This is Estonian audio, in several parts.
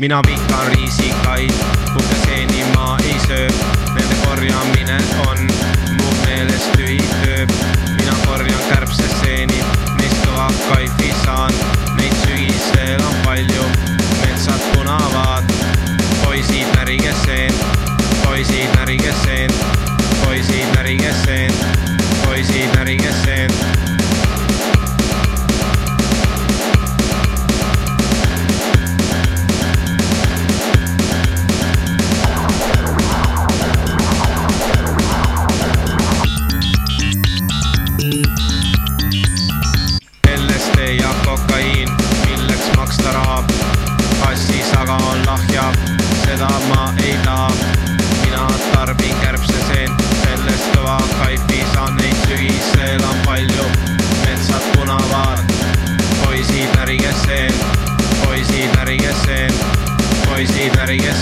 mina vihkan riisikaid, puhkeseeni ma ei söö,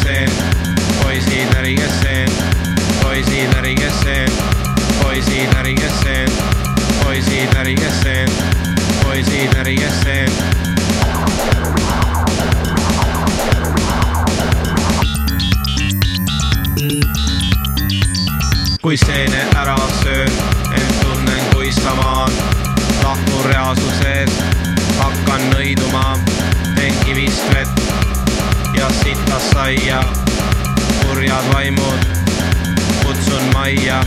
närige seen, poisid närige seen, poisid närige seen, poisid närige seen, poisid närige seen poisid närige seen. kui seene ära söön, end tunnen kui samaan, lahkun reaalsusest, hakkan nõiduma, teen kivist vett saia, kurjad vaimud, kutsun majja,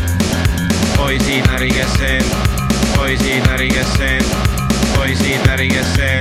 poisid närige seen, poisid närige seen poisid närige seen,